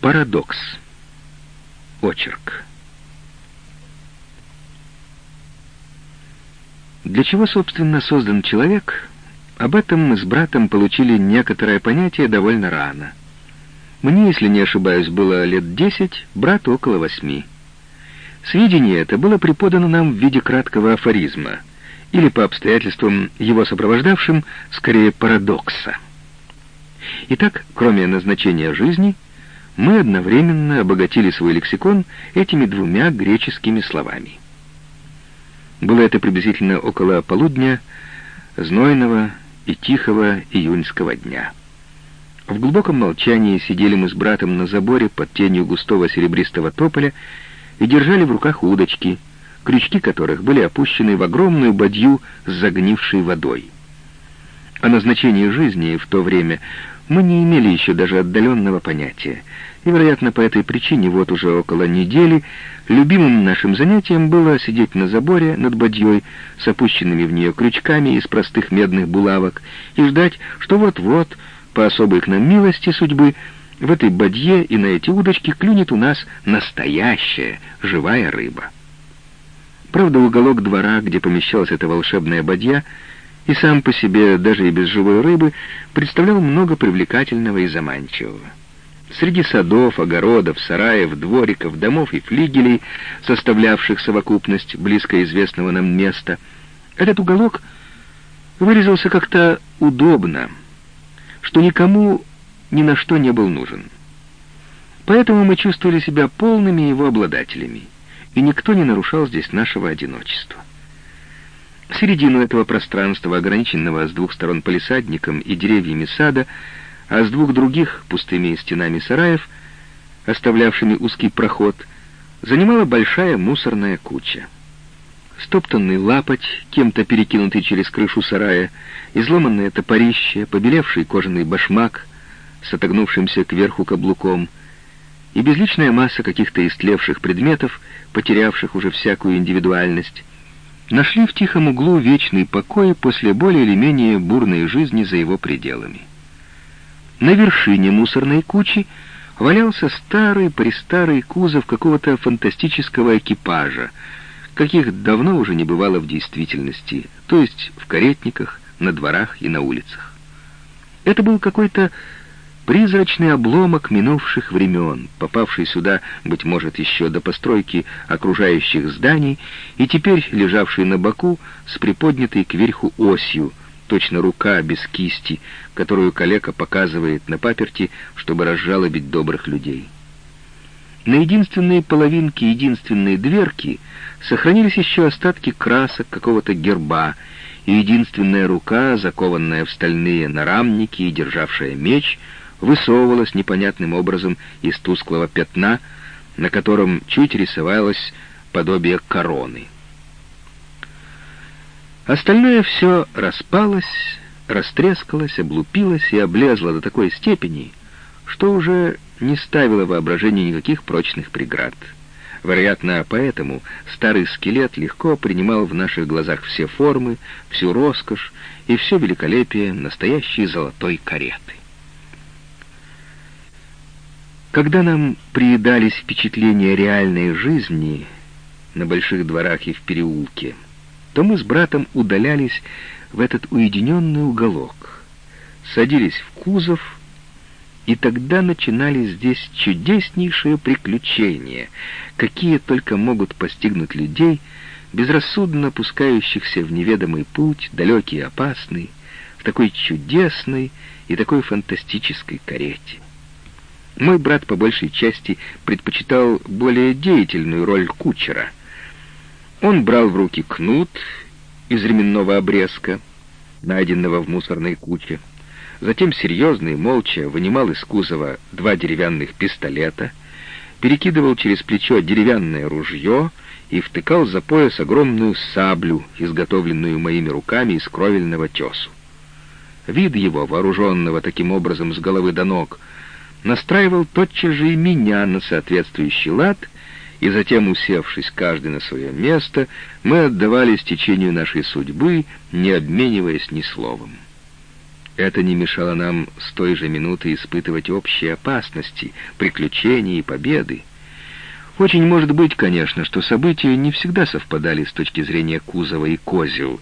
Парадокс. Очерк. Для чего, собственно, создан человек, об этом мы с братом получили некоторое понятие довольно рано. Мне, если не ошибаюсь, было лет десять, брату около восьми. Сведение это было преподано нам в виде краткого афоризма, или по обстоятельствам его сопровождавшим, скорее парадокса. Итак, кроме назначения жизни, мы одновременно обогатили свой лексикон этими двумя греческими словами. Было это приблизительно около полудня знойного и тихого июньского дня. В глубоком молчании сидели мы с братом на заборе под тенью густого серебристого тополя и держали в руках удочки, крючки которых были опущены в огромную бадью с загнившей водой. О назначении жизни в то время мы не имели еще даже отдаленного понятия, и, вероятно, по этой причине вот уже около недели любимым нашим занятием было сидеть на заборе над бадьей с опущенными в нее крючками из простых медных булавок и ждать, что вот-вот, по особой к нам милости судьбы, в этой бадье и на эти удочки клюнет у нас настоящая живая рыба. Правда, уголок двора, где помещалась эта волшебная бадья, и сам по себе, даже и без живой рыбы, представлял много привлекательного и заманчивого. Среди садов, огородов, сараев, двориков, домов и флигелей, составлявших совокупность близко известного нам места, этот уголок вырезался как-то удобно, что никому ни на что не был нужен. Поэтому мы чувствовали себя полными его обладателями, и никто не нарушал здесь нашего одиночества. Середину этого пространства, ограниченного с двух сторон палисадником и деревьями сада, а с двух других пустыми стенами сараев, оставлявшими узкий проход, занимала большая мусорная куча. Стоптанный лапоть, кем-то перекинутый через крышу сарая, изломанное топорище, побелевший кожаный башмак с отогнувшимся кверху каблуком и безличная масса каких-то истлевших предметов, потерявших уже всякую индивидуальность, нашли в тихом углу вечный покой после более или менее бурной жизни за его пределами. На вершине мусорной кучи валялся старый-престарый кузов какого-то фантастического экипажа, каких давно уже не бывало в действительности, то есть в каретниках, на дворах и на улицах. Это был какой-то призрачный обломок минувших времен, попавший сюда, быть может, еще до постройки окружающих зданий, и теперь лежавший на боку с приподнятой кверху осью, точно рука без кисти, которую калека показывает на паперти, чтобы разжалобить добрых людей. На единственной половинке единственной дверки сохранились еще остатки красок какого-то герба, и единственная рука, закованная в стальные нарамники и державшая меч, высовывалась непонятным образом из тусклого пятна, на котором чуть рисовалось подобие короны. Остальное все распалось, растрескалось, облупилось и облезло до такой степени, что уже не ставило воображение никаких прочных преград. Вероятно, поэтому старый скелет легко принимал в наших глазах все формы, всю роскошь и все великолепие настоящей золотой кареты. Когда нам приедались впечатления реальной жизни на больших дворах и в переулке, то мы с братом удалялись в этот уединенный уголок, садились в кузов, и тогда начинались здесь чудеснейшие приключения, какие только могут постигнуть людей, безрассудно опускающихся в неведомый путь, далекий и опасный, в такой чудесной и такой фантастической карете. Мой брат по большей части предпочитал более деятельную роль кучера — он брал в руки кнут из ременного обрезка, найденного в мусорной куче. Затем серьезно и молча вынимал из кузова два деревянных пистолета, перекидывал через плечо деревянное ружье и втыкал за пояс огромную саблю, изготовленную моими руками из кровельного тесу. Вид его, вооруженного таким образом с головы до ног, настраивал тотчас же и меня на соответствующий лад — и затем, усевшись каждый на свое место, мы отдавались течению нашей судьбы, не обмениваясь ни словом. Это не мешало нам с той же минуты испытывать общие опасности, приключения и победы. Очень может быть, конечно, что события не всегда совпадали с точки зрения Кузова и Козел,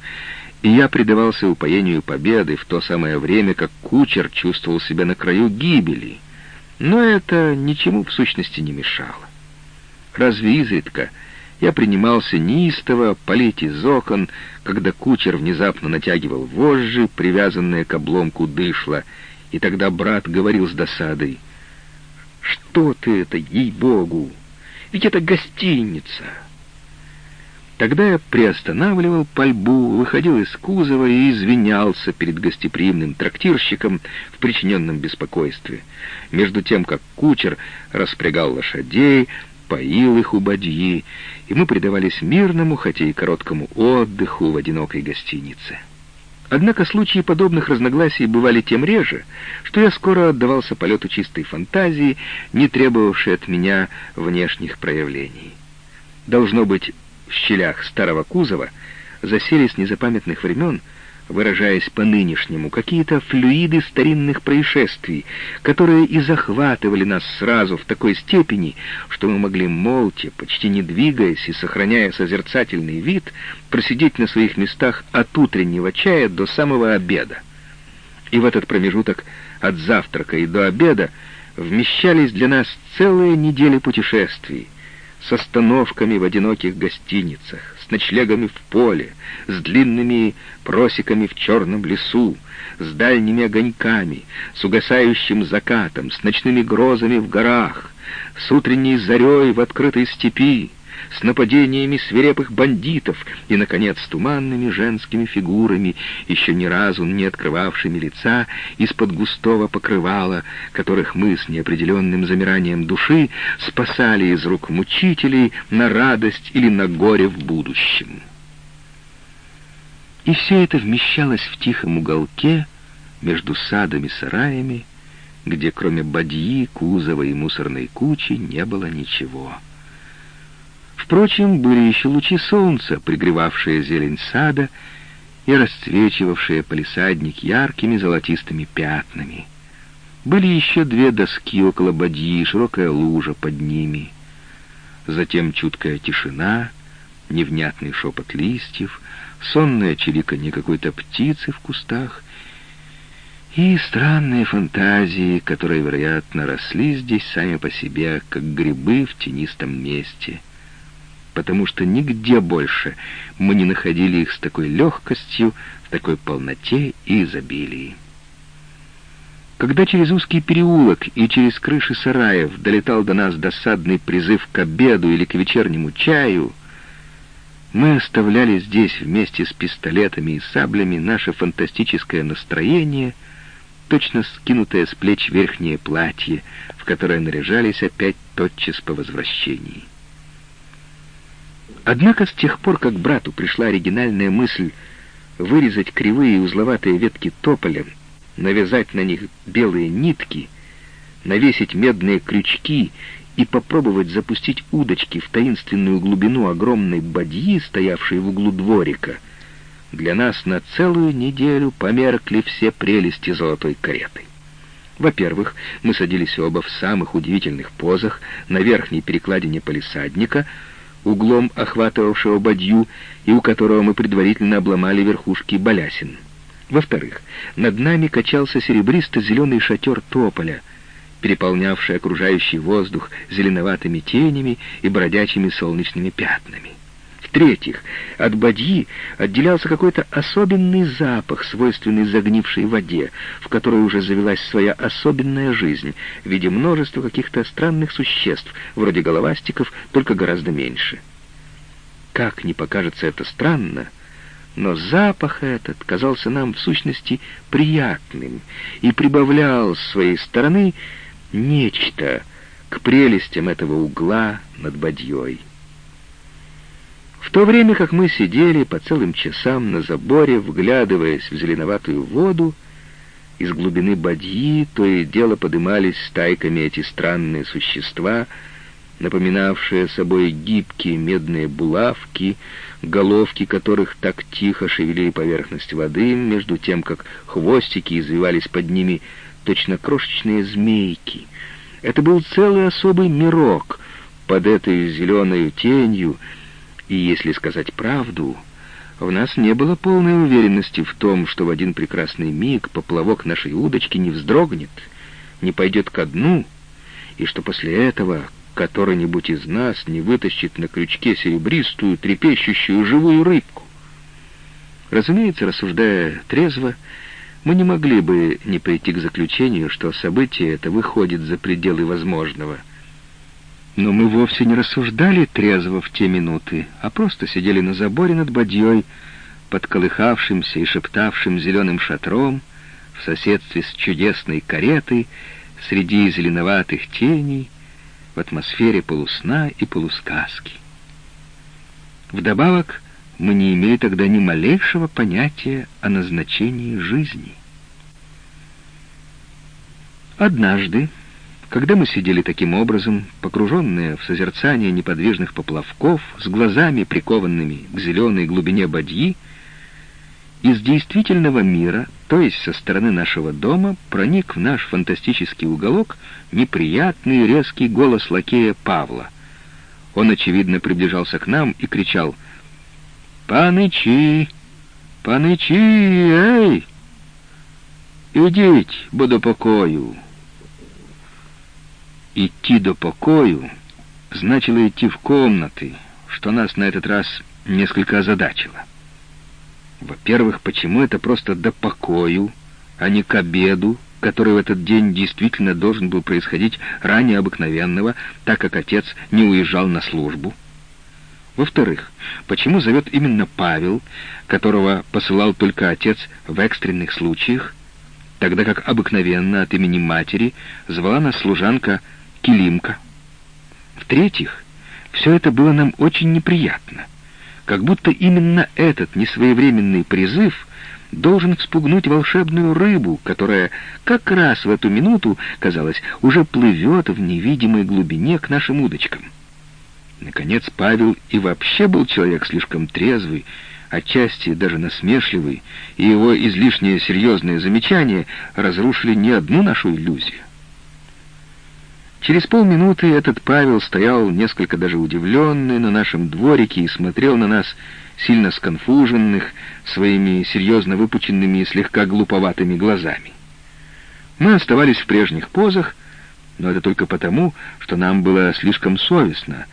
и я предавался упоению победы в то самое время, как кучер чувствовал себя на краю гибели. Но это ничему в сущности не мешало. Разве изредка я принимался неистово палить из окон, когда кучер внезапно натягивал вожжи, привязанные к обломку дышла, и тогда брат говорил с досадой, «Что ты это, ей-богу! Ведь это гостиница!» Тогда я приостанавливал пальбу, выходил из кузова и извинялся перед гостеприимным трактирщиком в причиненном беспокойстве, между тем, как кучер распрягал лошадей, поил их у бадьи, и мы предавались мирному, хотя и короткому отдыху в одинокой гостинице. Однако случаи подобных разногласий бывали тем реже, что я скоро отдавался полету чистой фантазии, не требовавшей от меня внешних проявлений. Должно быть, в щелях старого кузова засели с незапамятных времен — выражаясь по-нынешнему, какие-то флюиды старинных происшествий, которые и захватывали нас сразу в такой степени, что мы могли молча, почти не двигаясь и сохраняя созерцательный вид, просидеть на своих местах от утреннего чая до самого обеда. И в этот промежуток от завтрака и до обеда вмещались для нас целые недели путешествий, с остановками в одиноких гостиницах, с ночлегами в поле, с длинными просеками в черном лесу, с дальними огоньками, с угасающим закатом, с ночными грозами в горах, с утренней зарей в открытой степи, с нападениями свирепых бандитов и, наконец, туманными женскими фигурами, еще ни разу не открывавшими лица из-под густого покрывала, которых мы с неопределенным замиранием души спасали из рук мучителей на радость или на горе в будущем. И все это вмещалось в тихом уголке между садами-сараями, где кроме бадьи, кузова и мусорной кучи не было ничего. Впрочем, были еще лучи солнца, пригревавшие зелень сада и расцвечивавшие палисадник яркими золотистыми пятнами. Были еще две доски около бадьи, широкая лужа под ними. Затем чуткая тишина, невнятный шепот листьев, сонное чириканье какой-то птицы в кустах и странные фантазии, которые, вероятно, росли здесь сами по себе, как грибы в тенистом месте — потому что нигде больше мы не находили их с такой легкостью, в такой полноте и изобилии. Когда через узкий переулок и через крыши сараев долетал до нас досадный призыв к обеду или к вечернему чаю, мы оставляли здесь вместе с пистолетами и саблями наше фантастическое настроение, точно скинутое с плеч верхнее платье, в которое наряжались опять тотчас по возвращении. Однако с тех пор, как брату пришла оригинальная мысль вырезать кривые и узловатые ветки тополя, навязать на них белые нитки, навесить медные крючки и попробовать запустить удочки в таинственную глубину огромной бадьи, стоявшей в углу дворика, для нас на целую неделю померкли все прелести золотой кареты. Во-первых, мы садились оба в самых удивительных позах на верхней перекладине полисадника — углом охватывавшего бадью и у которого мы предварительно обломали верхушки балясин. Во-вторых, над нами качался серебристо-зеленый шатер тополя, переполнявший окружающий воздух зеленоватыми тенями и бродячими солнечными пятнами. В-третьих, от бадьи отделялся какой-то особенный запах, свойственный загнившей воде, в которой уже завелась своя особенная жизнь, в виде множества каких-то странных существ, вроде головастиков, только гораздо меньше. Как ни покажется это странно, но запах этот казался нам в сущности приятным и прибавлял с своей стороны нечто к прелестям этого угла над бадьей. В то время как мы сидели по целым часам на заборе, вглядываясь в зеленоватую воду, из глубины бадьи то и дело подымались стайками эти странные существа, напоминавшие собой гибкие медные булавки, головки которых так тихо шевелили поверхность воды, между тем, как хвостики извивались под ними точно крошечные змейки. Это был целый особый мирок под этой зеленой тенью, и, если сказать правду, в нас не было полной уверенности в том, что в один прекрасный миг поплавок нашей удочки не вздрогнет, не пойдет ко дну, и что после этого который-нибудь из нас не вытащит на крючке серебристую, трепещущую живую рыбку. Разумеется, рассуждая трезво, мы не могли бы не прийти к заключению, что событие это выходит за пределы возможного. Но мы вовсе не рассуждали трезво в те минуты, а просто сидели на заборе над бадьей, под колыхавшимся и шептавшим зеленым шатром, в соседстве с чудесной каретой, среди зеленоватых теней, в атмосфере полусна и полусказки. Вдобавок, мы не имели тогда ни малейшего понятия о назначении жизни. Однажды, когда мы сидели таким образом, погруженные в созерцание неподвижных поплавков, с глазами прикованными к зеленой глубине бадьи, из действительного мира, то есть со стороны нашего дома, проник в наш фантастический уголок неприятный резкий голос лакея Павла. Он, очевидно, приближался к нам и кричал «Панычи! Панычи! Эй! Идите, буду покою!» Идти до покою значило идти в комнаты, что нас на этот раз несколько озадачило. Во-первых, почему это просто до покою, а не к обеду, который в этот день действительно должен был происходить ранее обыкновенного, так как отец не уезжал на службу? Во-вторых, почему зовет именно Павел, которого посылал только отец в экстренных случаях, тогда как обыкновенно от имени матери звала нас служанка Килимка. В-третьих, все это было нам очень неприятно, как будто именно этот несвоевременный призыв должен вспугнуть волшебную рыбу, которая как раз в эту минуту, казалось, уже плывет в невидимой глубине к нашим удочкам. Наконец, Павел и вообще был человек слишком трезвый, отчасти даже насмешливый, и его излишнее серьезное замечание разрушили не одну нашу иллюзию. Через полминуты этот Павел стоял несколько даже удивленный на нашем дворике и смотрел на нас сильно сконфуженных, своими серьезно выпученными и слегка глуповатыми глазами. Мы оставались в прежних позах, но это только потому, что нам было слишком совестно,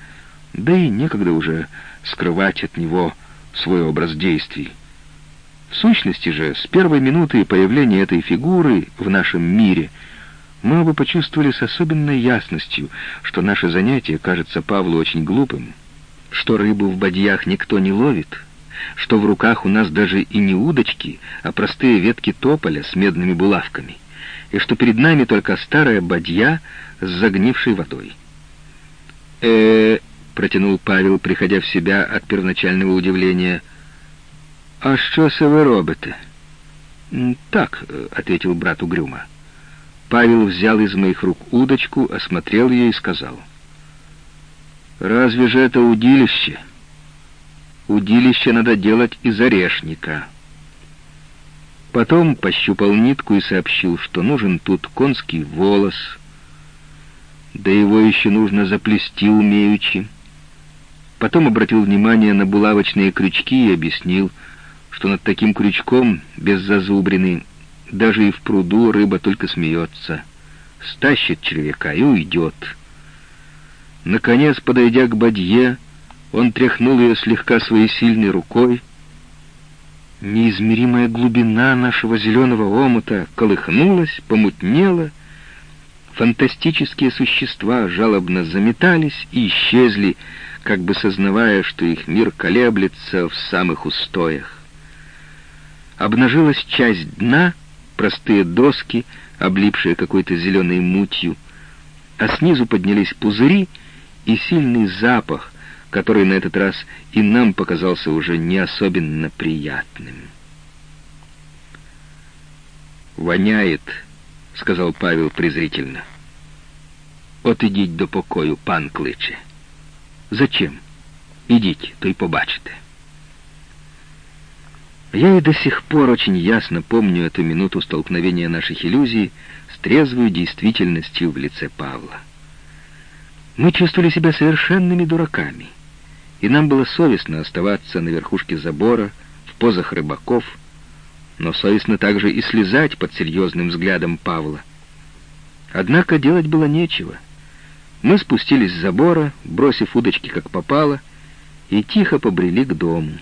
да и некогда уже скрывать от него свой образ действий. В сущности же, с первой минуты появления этой фигуры в нашем мире — мы оба почувствовали с особенной ясностью, что наше занятие кажется Павлу очень глупым, что рыбу в бадьях никто не ловит, что в руках у нас даже и не удочки, а простые ветки тополя с медными булавками, и что перед нами только старая бадья с загнившей водой. э протянул Павел, приходя в себя от первоначального удивления. «А что се вы робите?» «Так», — ответил брат угрюмо. Павел взял из моих рук удочку, осмотрел ее и сказал. «Разве же это удилище? Удилище надо делать из орешника». Потом пощупал нитку и сообщил, что нужен тут конский волос, да его еще нужно заплести умеючи. Потом обратил внимание на булавочные крючки и объяснил, что над таким крючком, без зазубрины, даже и в пруду рыба только смеется, стащит червяка и уйдет. Наконец, подойдя к бадье, он тряхнул ее слегка своей сильной рукой. Неизмеримая глубина нашего зеленого омута колыхнулась, помутнела. Фантастические существа жалобно заметались и исчезли, как бы сознавая, что их мир колеблется в самых устоях. Обнажилась часть дна — простые доски, облипшие какой-то зеленой мутью, а снизу поднялись пузыри и сильный запах, который на этот раз и нам показался уже не особенно приятным. «Воняет», — сказал Павел презрительно. От ідіть до покою, пан кличе. Зачем? Идите, то й побачите. Я и до сих пор очень ясно помню эту минуту столкновения наших иллюзий с трезвой действительностью в лице Павла. Мы чувствовали себя совершенными дураками, и нам было совестно оставаться на верхушке забора, в позах рыбаков, но совестно также и слезать под серьезным взглядом Павла. Однако делать было нечего. Мы спустились с забора, бросив удочки как попало, и тихо побрели к дому.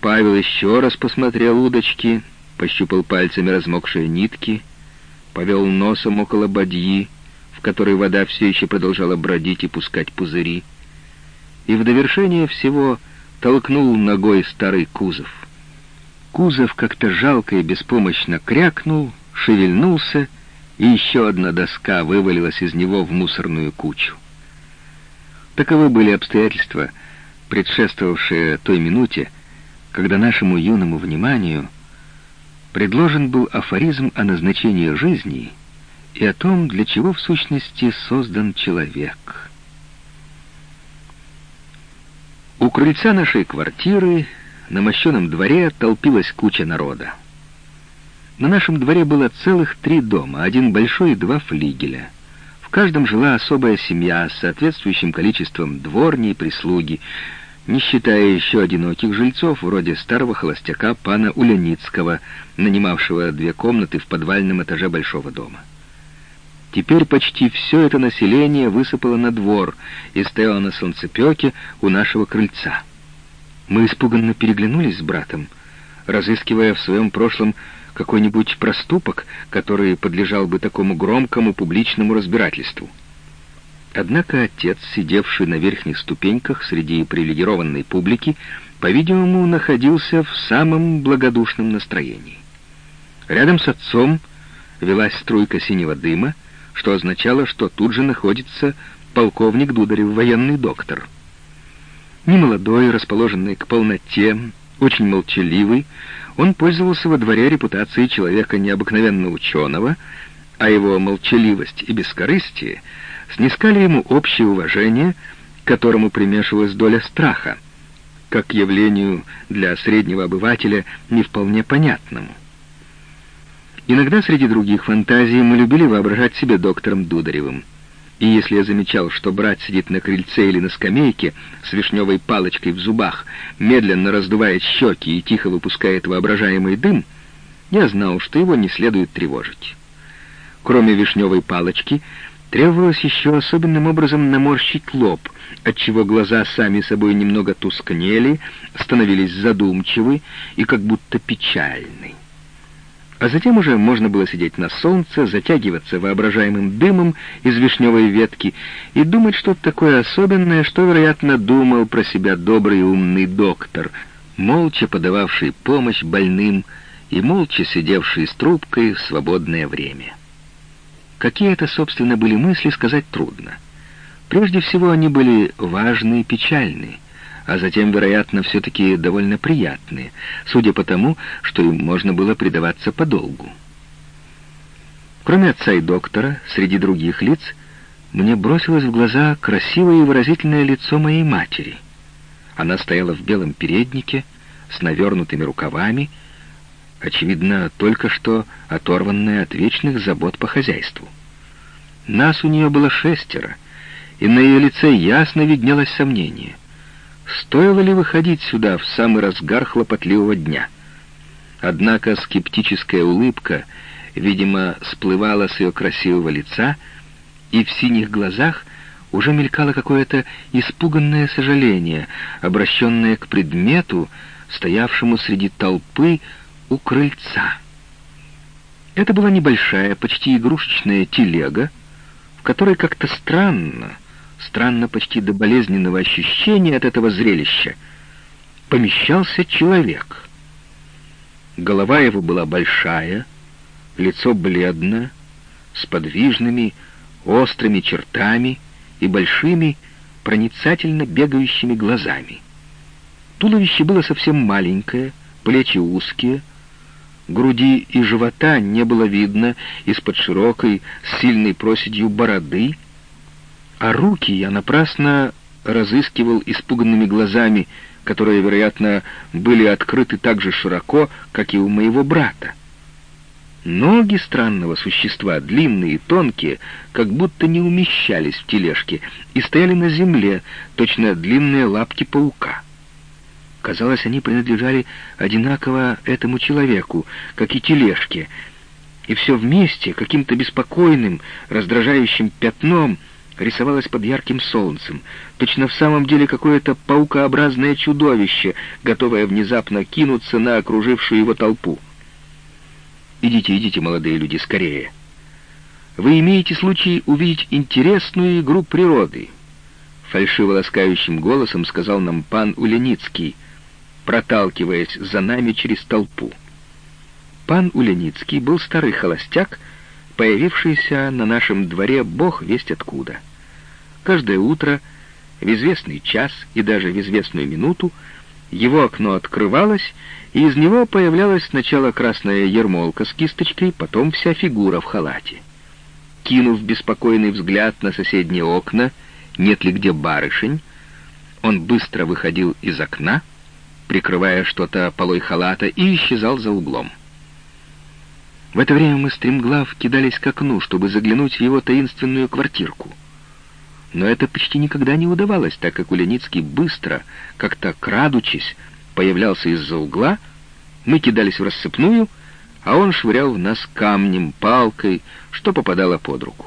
Павел еще раз посмотрел удочки, пощупал пальцами размокшие нитки, повел носом около бадьи, в которой вода все еще продолжала бродить и пускать пузыри, и в довершение всего толкнул ногой старый кузов. Кузов как-то жалко и беспомощно крякнул, шевельнулся, и еще одна доска вывалилась из него в мусорную кучу. Таковы были обстоятельства, предшествовавшие той минуте, когда нашему юному вниманию предложен был афоризм о назначении жизни и о том, для чего в сущности создан человек. У крыльца нашей квартиры на мощеном дворе толпилась куча народа. На нашем дворе было целых три дома, один большой и два флигеля. В каждом жила особая семья с соответствующим количеством дворни и прислуги, не считая еще одиноких жильцов, вроде старого холостяка пана Уляницкого, нанимавшего две комнаты в подвальном этаже большого дома. Теперь почти все это население высыпало на двор и стояло на солнцепеке у нашего крыльца. Мы испуганно переглянулись с братом, разыскивая в своем прошлом какой-нибудь проступок, который подлежал бы такому громкому публичному разбирательству. Однако отец, сидевший на верхних ступеньках среди привилегированной публики, по-видимому, находился в самом благодушном настроении. Рядом с отцом велась струйка синего дыма, что означало, что тут же находится полковник Дударев, военный доктор. Немолодой, расположенный к полноте, очень молчаливый, он пользовался во дворе репутацией человека необыкновенно ученого, а его молчаливость и бескорыстие — снискали ему общее уважение, которому примешивалась доля страха, как явлению для среднего обывателя не вполне понятному. Иногда среди других фантазий мы любили воображать себя доктором Дударевым. И если я замечал, что брат сидит на крыльце или на скамейке с вишневой палочкой в зубах, медленно раздувает щеки и тихо выпускает воображаемый дым, я знал, что его не следует тревожить. Кроме вишневой палочки, Требовалось еще особенным образом наморщить лоб, отчего глаза сами собой немного тускнели, становились задумчивы и как будто печальны. А затем уже можно было сидеть на солнце, затягиваться воображаемым дымом из вишневой ветки и думать что-то такое особенное, что, вероятно, думал про себя добрый и умный доктор, молча подававший помощь больным и молча сидевший с трубкой в свободное время. Какие это, собственно, были мысли, сказать трудно. Прежде всего, они были важные и печальные, а затем, вероятно, все-таки довольно приятные, судя по тому, что им можно было предаваться подолгу. Кроме отца и доктора, среди других лиц, мне бросилось в глаза красивое и выразительное лицо моей матери. Она стояла в белом переднике, с навернутыми рукавами, очевидно, только что оторванная от вечных забот по хозяйству. Нас у нее было шестеро, и на ее лице ясно виднелось сомнение. Стоило ли выходить сюда в самый разгар хлопотливого дня? Однако скептическая улыбка, видимо, сплывала с ее красивого лица, и в синих глазах уже мелькало какое-то испуганное сожаление, обращенное к предмету, стоявшему среди толпы у крыльца. Это была небольшая, почти игрушечная телега, в которой как-то странно, странно почти до болезненного ощущения от этого зрелища, помещался человек. Голова его была большая, лицо бледное, с подвижными, острыми чертами и большими, проницательно бегающими глазами. Туловище было совсем маленькое, плечи узкие, Груди и живота не было видно из-под широкой, сильной проседью бороды, а руки я напрасно разыскивал испуганными глазами, которые, вероятно, были открыты так же широко, как и у моего брата. Ноги странного существа, длинные и тонкие, как будто не умещались в тележке, и стояли на земле, точно длинные лапки паука. Казалось, они принадлежали одинаково этому человеку, как и тележке, и все вместе каким-то беспокойным, раздражающим пятном рисовалось под ярким солнцем, точно в самом деле какое-то паукообразное чудовище, готовое внезапно кинуться на окружившую его толпу. Идите, идите, молодые люди, скорее. Вы имеете случай увидеть интересную игру природы. Фальшиво ласкающим голосом сказал нам пан Уленицкий, проталкиваясь за нами через толпу. Пан Уленицкий был старый холостяк, появившийся на нашем дворе бог весть откуда. Каждое утро, в известный час и даже в известную минуту, его окно открывалось, и из него появлялась сначала красная ермолка с кисточкой, потом вся фигура в халате. Кинув беспокойный взгляд на соседние окна, нет ли где барышень, он быстро выходил из окна, прикрывая что-то полой халата, и исчезал за углом. В это время мы стремглав кидались к окну, чтобы заглянуть в его таинственную квартирку. Но это почти никогда не удавалось, так как Уляницкий быстро, как-то крадучись, появлялся из-за угла, мы кидались в рассыпную, а он швырял в нас камнем, палкой, что попадало под руку.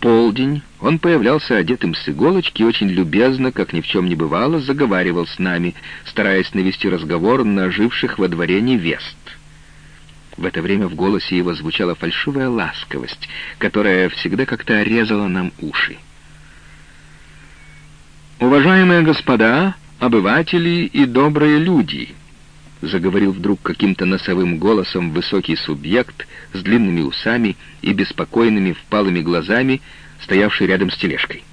Полдень он появлялся одетым с иголочки и очень любезно, как ни в чем не бывало, заговаривал с нами, стараясь навести разговор на оживших во дворе невест. В это время в голосе его звучала фальшивая ласковость, которая всегда как-то резала нам уши. «Уважаемые господа!» обыватели и добрые люди», — заговорил вдруг каким-то носовым голосом высокий субъект с длинными усами и беспокойными впалыми глазами, стоявший рядом с тележкой.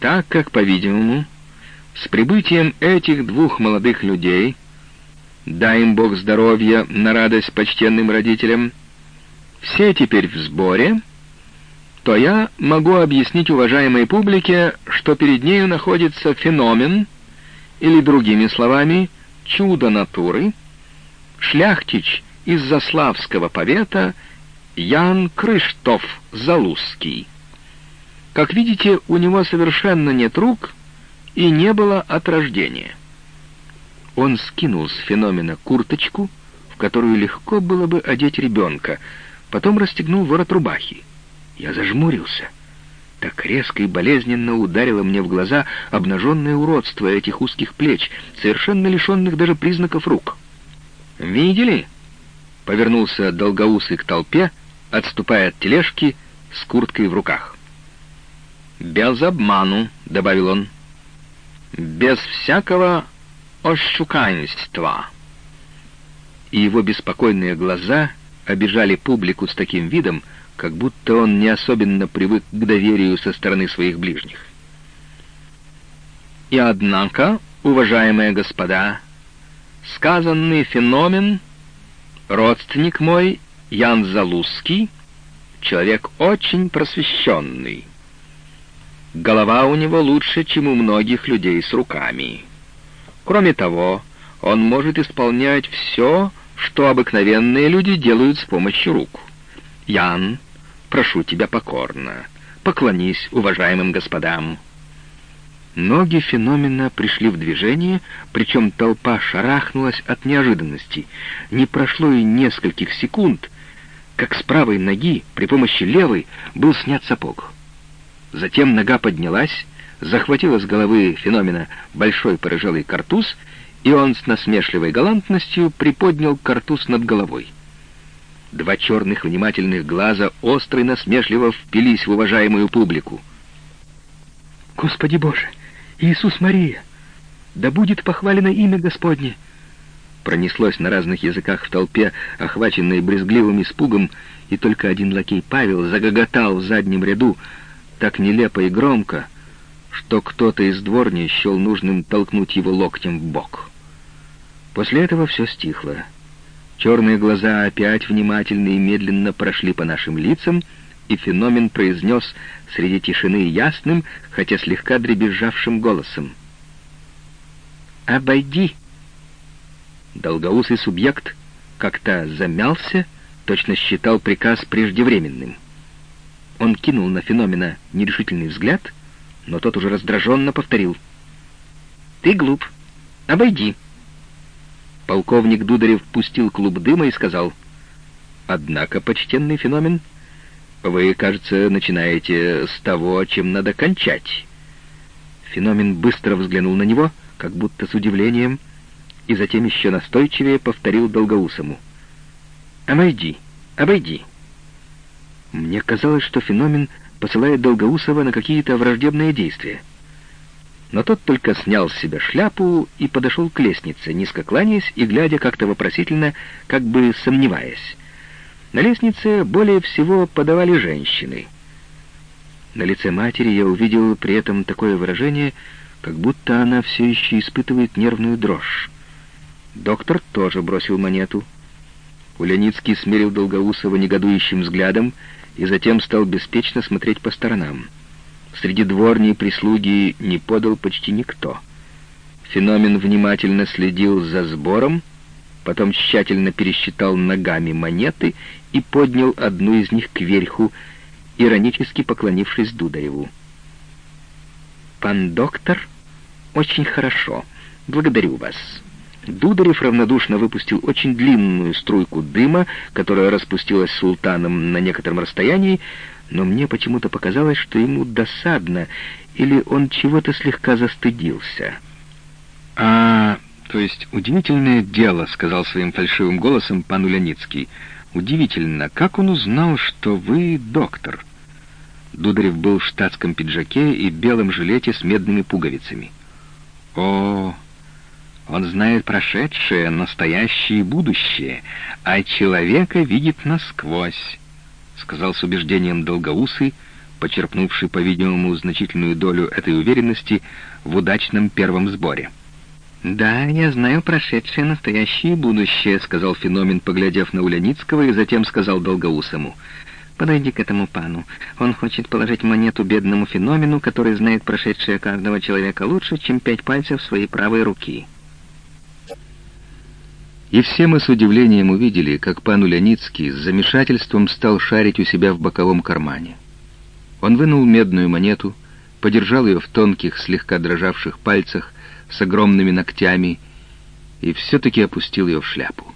Так как, по-видимому, с прибытием этих двух молодых людей, дай им Бог здоровья на радость почтенным родителям, все теперь в сборе — то я могу объяснить уважаемой публике, что перед нею находится феномен, или другими словами, чудо натуры, шляхтич из Заславского повета Ян Крыштоф Залузский. Как видите, у него совершенно нет рук и не было от рождения. Он скинул с феномена курточку, в которую легко было бы одеть ребенка, потом расстегнул ворот рубахи. Я зажмурился. Так резко и болезненно ударило мне в глаза обнаженное уродство этих узких плеч, совершенно лишенных даже признаков рук. «Видели?» — повернулся долгоусый к толпе, отступая от тележки с курткой в руках. «Без обману», — добавил он, — «без всякого ощуканства». И его беспокойные глаза обижали публику с таким видом, как будто он не особенно привык к доверию со стороны своих ближних. И однако, уважаемые господа, сказанный феномен, родственник мой, Ян Залузский, человек очень просвещенный. Голова у него лучше, чем у многих людей с руками. Кроме того, он может исполнять все, что обыкновенные люди делают с помощью рук. Ян прошу тебя покорно, поклонись уважаемым господам». Ноги феномена пришли в движение, причем толпа шарахнулась от неожиданности. Не прошло и нескольких секунд, как с правой ноги при помощи левой был снят сапог. Затем нога поднялась, захватила с головы феномена большой порыжелый картуз, и он с насмешливой галантностью приподнял картуз над головой. Два черных внимательных глаза остро и насмешливо впились в уважаемую публику. «Господи Боже! Иисус Мария! Да будет похвалено имя Господне!» Пронеслось на разных языках в толпе, охваченной брезгливым испугом, и только один лакей Павел загоготал в заднем ряду так нелепо и громко, что кто-то из дворни счел нужным толкнуть его локтем в бок. После этого все стихло. Черные глаза опять внимательно и медленно прошли по нашим лицам, и феномен произнес среди тишины ясным, хотя слегка дребезжавшим голосом. «Обойди!» Долгоусый субъект как-то замялся, точно считал приказ преждевременным. Он кинул на феномена нерешительный взгляд, но тот уже раздраженно повторил. «Ты глуп. Обойди». Полковник Дударев пустил клуб дыма и сказал, «Однако, почтенный феномен, вы, кажется, начинаете с того, чем надо кончать». Феномен быстро взглянул на него, как будто с удивлением, и затем еще настойчивее повторил Долгоусому. «Обойди, обойди». Мне казалось, что феномен посылает Долгоусова на какие-то враждебные действия. Но тот только снял с себя шляпу и подошел к лестнице, низко кланяясь и глядя как-то вопросительно, как бы сомневаясь. На лестнице более всего подавали женщины. На лице матери я увидел при этом такое выражение, как будто она все еще испытывает нервную дрожь. Доктор тоже бросил монету. Уляницкий смерил Долгоусова негодующим взглядом и затем стал беспечно смотреть по сторонам. Среди дворней прислуги не подал почти никто. Феномен внимательно следил за сбором, потом тщательно пересчитал ногами монеты и поднял одну из них кверху, иронически поклонившись Дудареву. «Пан доктор, очень хорошо. Благодарю вас». Дударев равнодушно выпустил очень длинную струйку дыма, которая распустилась султаном на некотором расстоянии, но мне почему-то показалось, что ему досадно, или он чего-то слегка застыдился. «А, то есть удивительное дело», — сказал своим фальшивым голосом пан Уляницкий. «Удивительно, как он узнал, что вы доктор?» Дударев был в штатском пиджаке и белом жилете с медными пуговицами. «О, он знает прошедшее, настоящее и будущее, а человека видит насквозь», — сказал с убеждением Долгоусый, почерпнувший, по-видимому, значительную долю этой уверенности в удачном первом сборе. «Да, я знаю прошедшее, настоящее и будущее», — сказал феномен, поглядев на Уляницкого, и затем сказал Долгоусому. «Подойди к этому пану. Он хочет положить монету бедному феномену, который знает прошедшее каждого человека лучше, чем пять пальцев своей правой руки». И все мы с удивлением увидели, как пан Уляницкий с замешательством стал шарить у себя в боковом кармане. Он вынул медную монету, подержал ее в тонких, слегка дрожавших пальцах с огромными ногтями и все-таки опустил ее в шляпу.